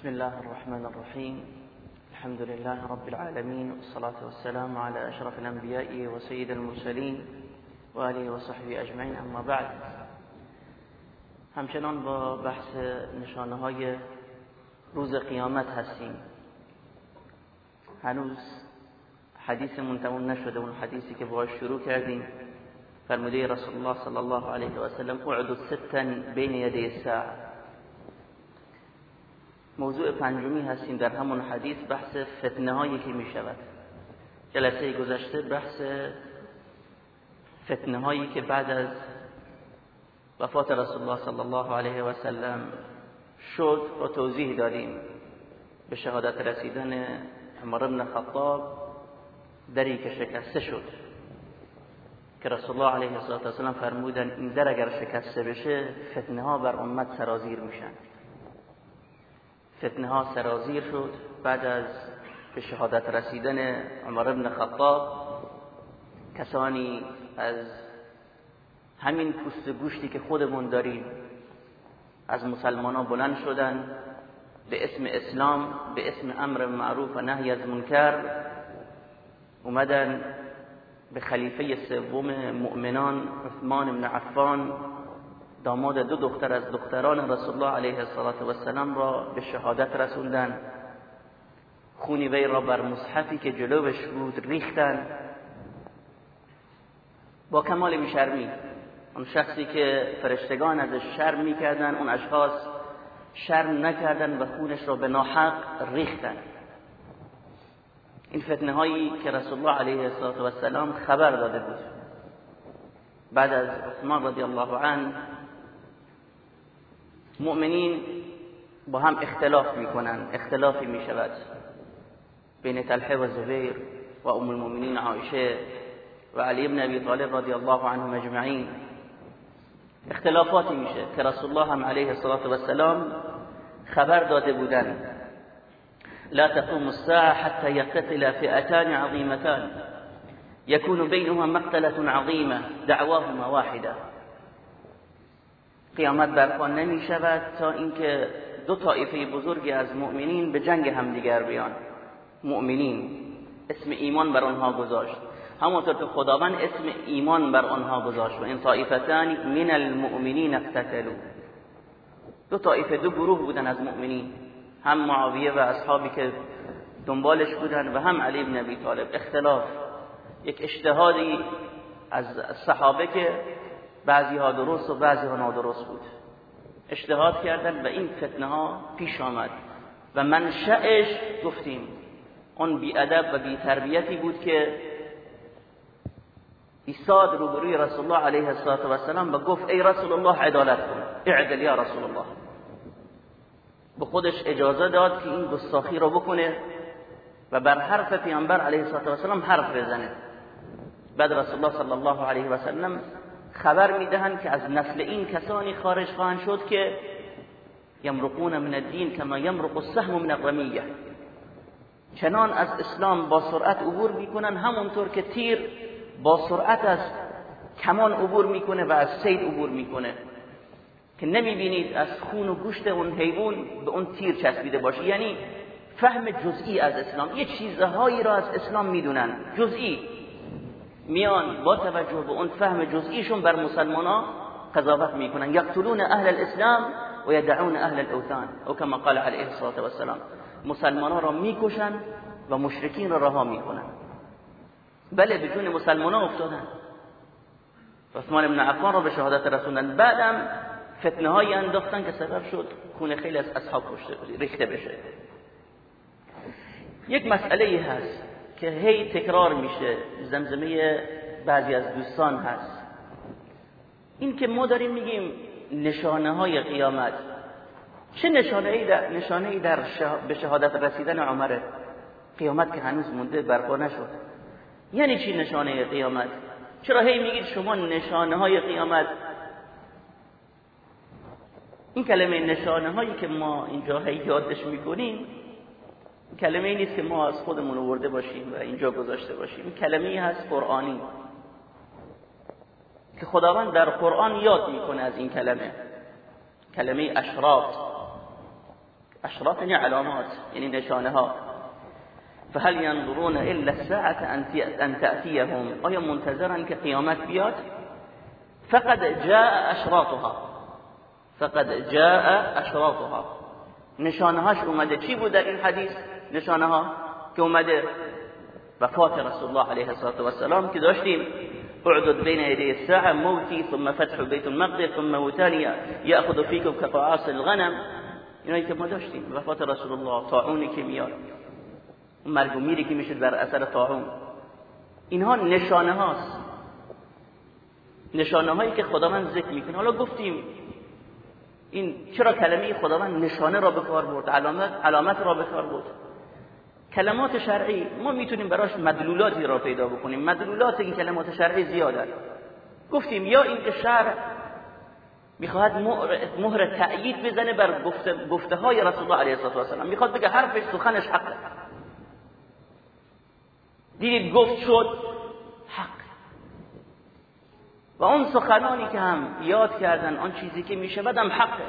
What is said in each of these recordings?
بسم الله الرحمن الرحيم. الحمد لله رب العالمين والصلاة والسلام على أشرف الأنبياء وسيد المرسلين وآله وصحبه أجمعين. أما بعد همچنان با بحث نشانه های روز قیامت هستیم. هنوز حدیثمون تموم نشده اون حدیثی که باهاش شروع کردیم. فرموده رسول الله صلی الله علیه و سلم ستا بین یدی الساعة. موضوع پنجمی هستیم در همون حدیث بحث فتنه هایی که می شود جلسه گذشته بحث فتنه هایی که بعد از وفات رسول الله صلی الله علیه و سلم شد و توضیح دادیم. به شهادت رسیدن عمر بن خطاب دری که شکسته شد. که رسول الله علیه و سلم فرمودن این در اگر شکسته بشه فتنه ها بر امت سرازیر میشن. فتنه ها سرازیر شد. بعد از به شهادت رسیدن عمر بن خطاب کسانی از همین پوست گوشتی که خودمون داریم از مسلمان ها بلند شدن به اسم اسلام به اسم امر معروف و نهی از منکر اومدن به خلیفه سوم مؤمنان عثمان بن عفان داماد دو دختر از دختران رسول الله علیه السلام را به شهادت رسوندن. خونی وی را بر مصحفی که جلوش بود ریختن. با کمال بیشرمی اون شخصی که فرشتگان ازش شرم می‌کردن اون اشخاص شرم نکردن و خونش را به ناحق ریختن. این فتنه هایی که رسول الله علیه السلام خبر داده بود. بعد از عثمان رضی الله عنه مؤمنین با هم اختلاف میکنن اختلافی میشود بین طلحه و زبیر و ام المؤمنین عایشه و علی ابن ابی طالب رضی الله عنهم اجمعین. اختلافاتی میشه که رسول الله هم علیه الصلاة و السلام خبر داده بودن لا تقوم الساعة حتى يقتتل فئتان عظيمتان يكون بينهما مقتلة عظيمه دعواهما واحدة. قیامت برپا نمی شود تا اینکه دو طایفه بزرگی از مؤمنین به جنگ همدیگر بیان. مؤمنین اسم ایمان بر آنها گذاشت. همونطور که خداوند اسم ایمان بر آنها گذاشت. و این طایفتان من المؤمنین اقتتلوا. دو طایفه دو گروه بودن از مؤمنین. هم معاویه و اصحابی که دنبالش بودن و هم علی بن ابی طالب. اختلاف. یک اجتهادی از صحابه که بعضی ها درست و بعضی ها نادرست بود. اجتهاد کردن و این فتنه ها پیش آمد و منشأش گفتیم اون بیادب و بی تربیتی بود که ایستاد روبروی رسول الله علیه السلام و گفت ای رسول الله عدالت کن اعدل یا رسول الله به خودش اجازه داد که این گستاخی رو بکنه و بر حرف پیامبر علیه السلام حرف بزنه. بعد رسول الله صلی الله علیه و سلم خبر می‌دهند که از نسل این کسانی خارج خواهند شد که یمرقون من الدین کما یمرق السهم من الرمیه چنان از اسلام با سرعت عبور می‌کنن همونطور که تیر با سرعت از کمان عبور می‌کنه و از سید عبور می‌کنه. که نمی‌بینید از خون و گوشت اون حیوان به اون تیر چسبیده باشه. یعنی فهم جزئی از اسلام. یه چیزهایی را از اسلام می‌دونن. جزئی. میان با توجه به اون فهم جزئیشون بر مسلمان ها قضاوت میکنن. یقتلون أهل الاسلام و یدعون أهل الاوثان. أو کما قال علیه الصلاة والسلام. مسلمان ها را میکشن و مشرکین را رها میکنن. بله بدون مسلمان ها افتادن. عثمان بن عفان را به شهادت رسوندن. بعدم فتنه های انداختن که سبب شد خون خیلی از اصحاب ریخته بشه. یک مسئله هست. که هی تکرار میشه زمزمه بعضی از دوستان هست. این که ما داریم میگیم نشانه های قیامت. چه نشانه ای در, نشانه ای در به شهادت رسیدن عمره؟ قیامت که هنوز مونده برپا نشد یعنی چی نشانه قیامت؟ چرا هی میگید شما نشانه های قیامت؟ این کلمه نشانه هایی که ما اینجا هی یادش می‌کنیم کلمه ای نیست که ما از خودمون آورده باشیم و اینجا گذاشته باشیم. کلمه ای هست قرآنی. که خداوند در قرآن یاد می‌کنه از این کلمه. کلمه اشراط اشراط یعنی علامات یعنی نشانه ها فهل ينظرون الا الساعه ان تاتيهم آیا منتظرن که قیامت بیاد؟ فقد جاء اشراطها. فقد جاء اشراطها. نشانه هاش اومده. چی بود در این حدیث؟ نشانه ها که اومده وفات رسول الله علیه الصلاه و السلام که داشتیم. اعدد بين يدي الساعة موتي ثم فتح بيت المقدس ثم موتاني يأخذ فيكم كقعاص الغنم. اینایی که ما داشتیم. وفات رسول الله طاعونی که میاد. مرگ و میری که میشه در اثر طاعون اینها نشانه هاست نشانه هایی که خداوند ذکر می‌کنه. حالا گفتیم این چرا کلمه خداوند نشانه را به کار برد؟ علامت علامت را به کار برد. کلمات شرعی ما می‌تونیم براش مدلولاتی را پیدا بکنیم. مدلولات این کلمات شرعی زیاده. گفتیم یا اینکه شرع می‌خواهد مهر تأیید بزنه بر گفته, گفته های رسول الله علیه السلام می‌خواد بگه حرفش سخنش حقه دیدید گفت شد حق. و اون سخنانی که هم یاد کردن آن چیزی که می‌شود هم حقه.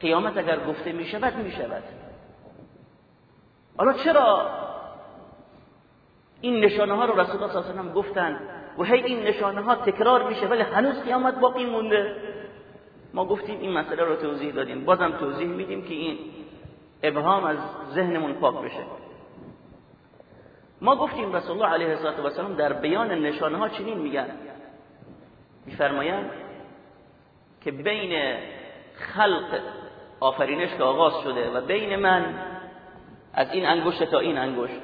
قیامت اگر گفته می‌شود می‌شود. حالا چرا این نشانه ها رو رسول الله صلی الله علیه و گفتن و هی این نشانه ها تکرار میشه ولی هنوز قیامت باقی مونده؟ ما گفتیم این مسئله رو توضیح دادیم بازم توضیح میدیم که این ابهام از ذهنمون پاک بشه. ما گفتیم رسول الله علیه السلام در بیان نشانه ها چنین میگن. میفرمایند که بین خلق آفرینش که آغاز شده و بین من از این انگشت تا این انگشت.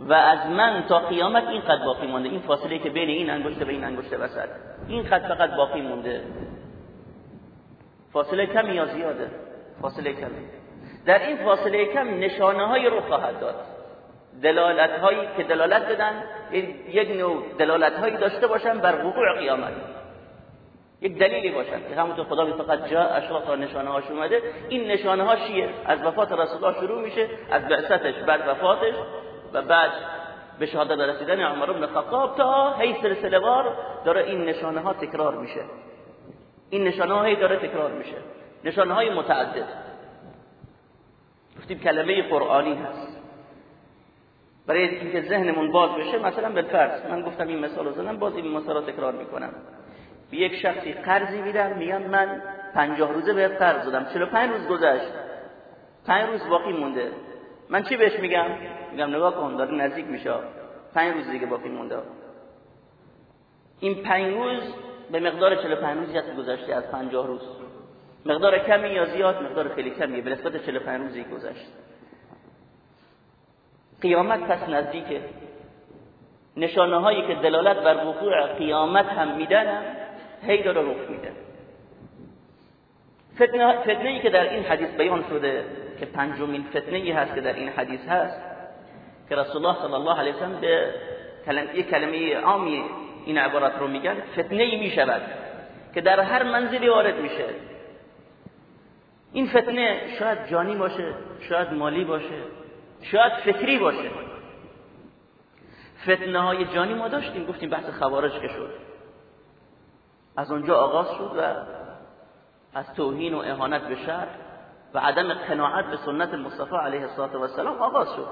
و از من تا قیامت این قد باقی مونده این فاصله که بین این انگشت و این انگشت وسط. این قد فقط باقی مونده فاصله کمی یا زیاده؟ فاصله کمی. در این فاصله کم نشانه های رو خواهد داد. دلالت هایی که دلالت بدن یک نوع دلالت هایی داشته باشن بر وقوع قیامت. یک دلیلی باشن که همونطور خدا فقط جا اشراط نشانه هاش اومده. این نشانه ها چیه؟ از وفات رسول الله شروع میشه از بعثتش بعد وفاتش و بعد به شهادت رسیدن عمر بن خطاب تا هی سلسله وار داره این نشانه ها تکرار میشه. این نشانه هایی داره تکرار میشه. نشانه های متعدد. گفتیم کلمه قرآنی هست. برای اینکه ذهنمون باز بشه مثلا به فرض من گفتم این مثال رو زدم باز این مثال رو تکرار می‌کنم. به یک شخصی قرضی میدم میگم من پنجاه روزه به قرض دادم. 45 روز گذشت. پنج روز باقی مونده. من چی بهش میگم؟ میگم نگاه کن داره نزدیک میشه. پنج روز دیگه باقی مونده. این پنج روز به مقدار 45 روزی هست گذشته از 50 روز. مقدار کمی یا زیاد؟ مقدار خیلی کمیه. به نسبت 45 روزی گذشت. قیامت پس نزدیکه. نشانه هایی که دلالت بر وقوع قیامت هم میدن هی داره رخ میده. فتنه, فتنه ای که در این حدیث بیان شده که پنجمین فتنه ای هست که در این حدیث هست که رسول الله صلی الله علیه وسلم به کلمه کلمه عامی این عبارت رو میگن فتنه ای می‌شود که در هر منزلی وارد میشه. این فتنه شاید جانی باشه شاید مالی باشه شاید فکری باشه. فتنه های جانی ما داشتیم گفتیم بحث خوارج که شد. از اونجا آغاز شد و از توهین و اهانت به شهر و عدم قناعت به سنت مصطفی علیه السلام آغاز شد.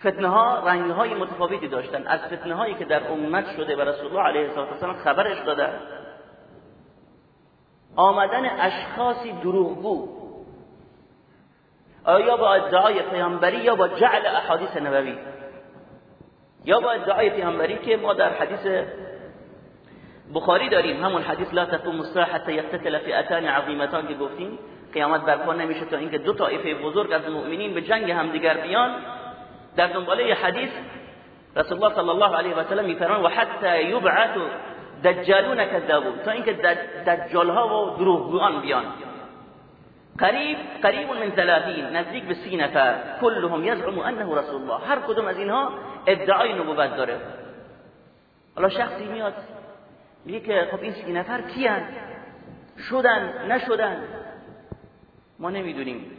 فتنه ها رنگ های متفاوتی داشتن. از فتنه هایی که در امت شده و رسول الله علیه السلام خبرش دادن. آمدن اشخاصی دروغگو آیا با ادعای پیامبری یا با جعل احادیث نبوی؟ یا با ادعای پیامبری که ما در حدیث بخاری داریم همون حدیث لا تقوم الساعه حتى يقتتل فئتان عظیمتان که گفتیم قیامت برپا نمیشه تا اینکه دو طایفه بزرگ از مؤمنین به جنگ همدیگر بیان. در دنباله حدیث رسول الله صلی الله علیه و سلم میفرمان و حتی یبعث دجالون کذابون. تا اینکه دجال ها و دروغگویان بیان. قریب قریب من ثلاثین نزدیک به سی نفر. كلهم يزعم انه رسول الله. هر کدوم از اینها ادعای نبوت داره. حالا شخصی میاد میگه که خب این سی نفر کیان؟ شدن نشدن؟ ما نمی‌دونیم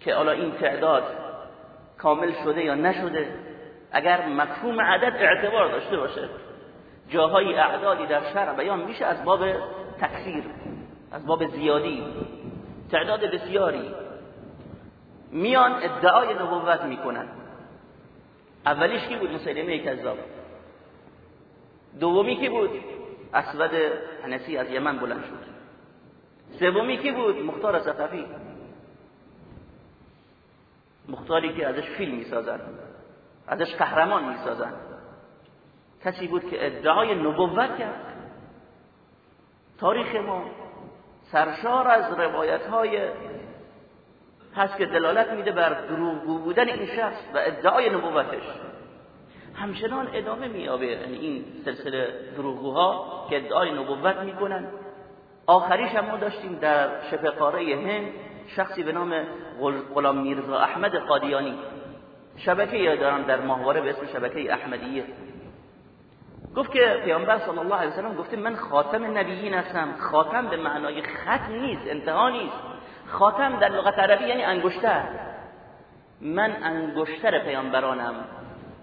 که حالا این تعداد کامل شده یا نشده. اگر مفهوم عدد اعتبار داشته باشه. جاهای اعدادی در شرع بیان میشه از باب تکثیر از باب زیادی. تعداد بسیاری میان ادعای نبوت می‌کنن. اولیش کی بود؟ مسلمه کذاب. دومی کی بود؟ اسود حنسی از یمن بلند شد. سومی کی بود؟ مختار صففی مختاری که ازش فیلم می‌سازن ازش قهرمان می‌سازن. کسی بود که ادعای نبوت کرد. تاریخ ما سرشار از روایت های هست که دلالت میده بر دروغگو بودن این شخص و ادعای نبوتش. همچنان ادامه میابه یعنی این سلسله دروغگوها که ادعای نبوت می‌کنن. آخریش هم ما داشتیم در شبه قاره هند شخصی به نام غلام میرزا احمد قادیانی. شبکه دارم در ماهواره به اسم شبکه احمدیه. گفت که پیامبر صلی الله علیه وسلم گفته من خاتم نبیین هستم. خاتم به معنای ختم نیست انتها نیست. خاتم در لغت عربی یعنی انگشتر. من انگشتر پیامبرانم.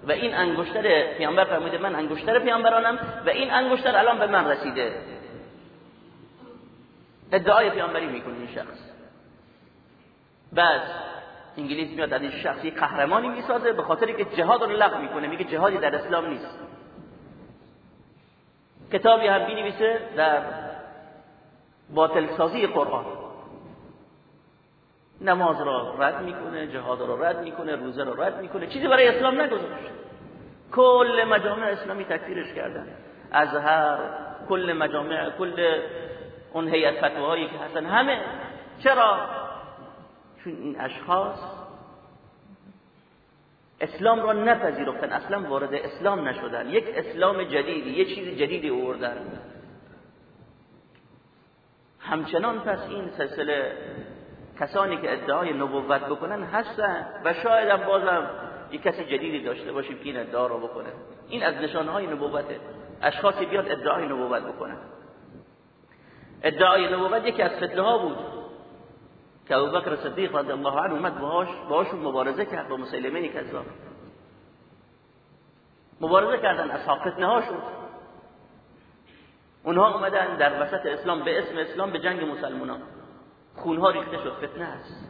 و این انگشتر پیامبر فرموده من انگشتر پیامبرانم و این انگشتر الان به من رسیده. ادعای پیامبری می‌کنه این شخص. بعد انگلیس میاد از این شخصی قهرمانی می‌سازه به خاطر که جهاد رو لغو می‌کنه میگه جهادی در اسلام نیست. کتابی هم بینویسه در باطل سازی قرآن. نماز را رد می‌کنه جهاد را رد می‌کنه روزه را رد می‌کنه چیزی برای اسلام نگذاشت. کل مجامع اسلامی تکفیرش کردن. ازهر کل مجامع کل اون هیئت فتواهایی که هستن همه. چرا؟ چون این اشخاص اسلام را نپذیرفتن. اصلا وارد اسلام نشدن. یک اسلام جدیدی یک چیز جدیدی آوردن. همچنان پس این سلسله کسانی که ادعای نبوت بکنن هستن و شاید هم بازم یک کسی جدیدی داشته باشیم که این ادعا را بکنه. این از نشانه های نبوته. اشخاصی بیاد ادعای نبوت بکنن. ادعای نبوت یکی از فتنه ها بود. که ابوبکر صدیق رضی الله عنه اومد باهاش باهاشون مبارزه کرد با مسلمه کذاب. مبارزه کردن اصحاب فتنه هاشون اونها اومدن در وسط اسلام به اسم اسلام به جنگ مسلمانان. خونها ریخته شد فتنه است.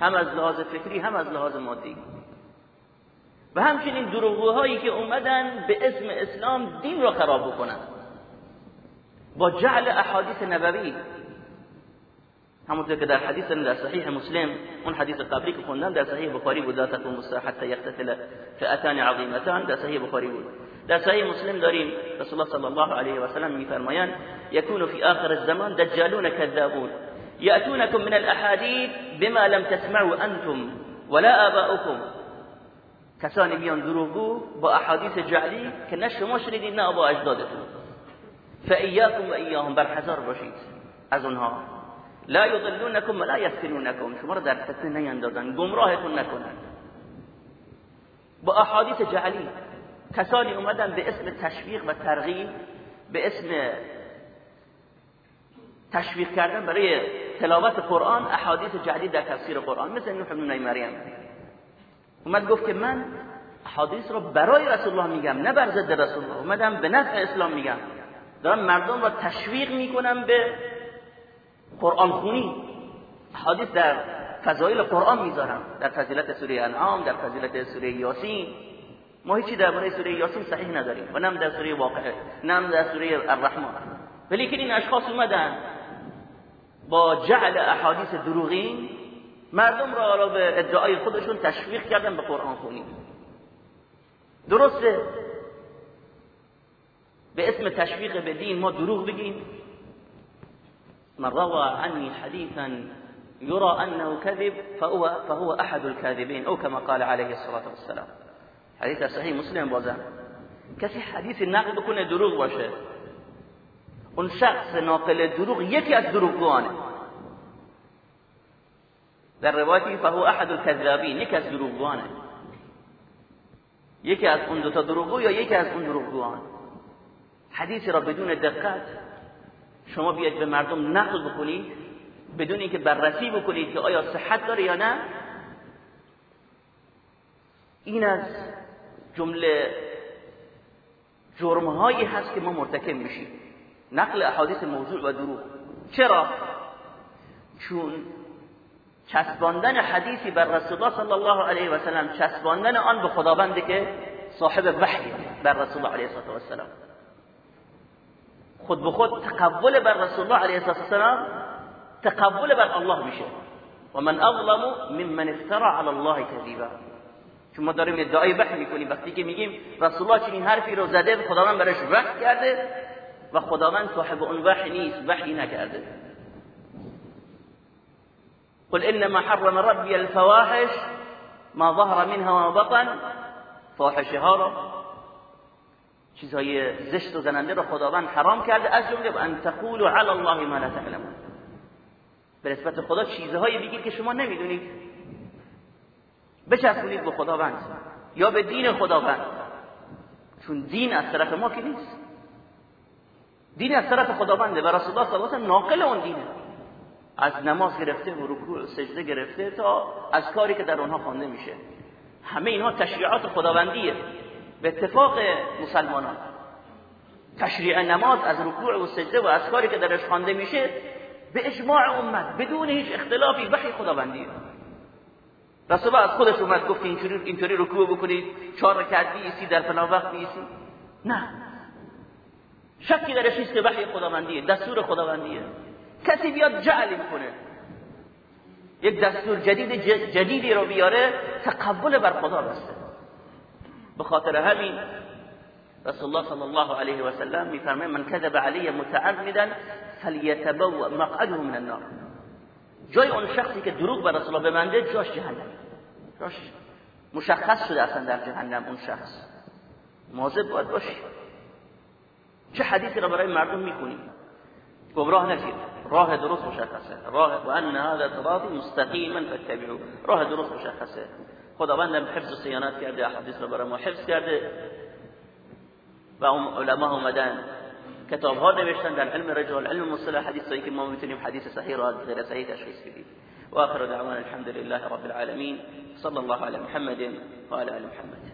هم از لحاظ فکری هم از لحاظ مادی. و همچنین دروغوهایی که اومدن به اسم اسلام دین را خراب بکنن. با جعل احادیث نبوی هم ذلك ده الحديث ده صحيح مسلم اون حديث قبلي كنا ده صحيح بخاري وذات المسا حتى يقتتل فئتان عظيمتان ده صحيح بخاري بود. ده صحيح مسلم دارين رسول الله صلى الله عليه وسلم يفرميان يكون في آخر الزمان دجالون كذابون يأتونكم من الأحاديث بما لم تسمعوا أنتم ولا آباؤكم کسانی میان دروغگو با احادیث جعلی که نه شما شنیدید نه با اجدادتون. فإیاکم و ایاهم باشید از اونها. لا یضلونکم ولا یفتنونکم شما رو در فتنه نیندازن گمراهتون نکنن. با احادیث جعلی کسانی اومدن به اسم تشویق و ترغیب به اسم تشویق کردن برای تلاوت قرآن احادیث جعلی در تفسیر قرآن مثل نوح بن مریم اومد گفت که من احادیث رو برای رسول الله میگم نه بر ضد رسول الله. اومدم به نفع اسلام میگم. دارم مردم را تشویق می‌کنم به قرآن خونی. حادث در فضایل قرآن می‌ذارم. در فضیلت سوره انعام در فضیلت سوره یاسین. ما هیچی در مورد سوره یاسین صحیح نداریم. و نم در سوره واقعه نم در سوره الرحمن. ولی که این اشخاص اومدن با جعل احادیث دروغین مردم را به ادعای خودشون تشویق کردن به قرآن خونی. درسته. به اسم تشویق به دین ما دروغ بگیم. من روى عني حديثا يرى أنه كذب فهو, فهو أحد الكاذبين أو كما قال عليه الصلاة والسلام. حديث صحيح مسلم بازم کسی حدیث نقل بکنه دروغ باشه. اون شخص ناقل دروغ یکی از دروغگوانه. در روایتی فهو أحد الكذابین یکی از دروغگوانه. یکی از اون دو تا دروغگو یا یکی از اون را بدون دقت شما بیاید به مردم نقل بکنید بدون اینکه بررسی بکنید که آیا صحت داره یا نه. این از جمله جرمهایی هست که ما مرتکب میشیم. نقل احادیث موضوع و دروغ. چرا؟ چون چسباندن حدیثی بر رسول الله صلی الله علیه و سلم چسباندن آن به خداونده که صاحب وحی بر رسول الله علیه و سلم خود به خود تقبل بر رسول الله علیه و سلم تقبل بر الله میشه و من أظلم ممن افترى على الله كذبا. چون ما داریم ادعای وحی میکنیم. وقتی که میگیم رسول الله چنین حرفی رو زده خداوند برش وحی کرده و خداوند صاحب اون وحی نیست وحی نکرده. قل إنما حرم ربي الفواحش ما ظهر منها وما بطن فاحشه ها چیزهای زشت و زننده را خداوند حرام کرده. از جمله ان تقولوا علی الله ما لا تعلمون. به نسبت خدا چیزهایی بگید که شما نمی‌دونید. بچسبونید به خداوند یا به دین خداوند. چون دین از طرف ما که نیست. دین از طرف خداونده و رسول الله صلی الله علیه ناقل اون دینه. از نماز گرفته و رکوع سجده گرفته تا از کاری که در اونها خوانده میشه. همه اینها تشریعات خداوندیه. به اتفاق مسلمانان. تشریع نماز از رکوع و سجده و از کاری که درش خوانده میشه به اجماع امت بدون هیچ اختلافی وحی خداوندیه رسول از خودش اومد گفت اینجوری اینطوری رکوع بکنید چهار رکعت بیسی در فلان وقت بیسی نه. شکی درش نیست که وحی خداوندیه دستور خداوندیه. کسی بیاد جعل کنه یک دستور جدید جدیدی رو بیاره تقبل بر خدا بسته. به خاطر همین رسول الله صلی الله علیه و سلم میفرمه من کذب علی متعمدا فلیتبوأ مقعده من النار. جای اون شخصی که دروغ بر رسول الله بمنده جاش جهنم. جاش مشخص شده أصلا در جهنم اون شخص. مواظب باید باشی. چه حدیثی را برای مردم میخونی؟ گمراه نگیر راه درست مشخصه. راه و ان هذا صراطی مستقیما فاتبعوا راه درست مشخصه. خداوند حفظ و صیانت کرده احادیث رو برای ما حفظ کرده و علما اومدن کتاب ها نوشتن در علم رجال علم مصطلح حدیث که ما می‌تونیم حدیث صحیح را غیر صحیح تشخیص بدیم. و آخر دعوانا الحمد لله رب العالمين صلى الله على محمد وعلى ال محمد.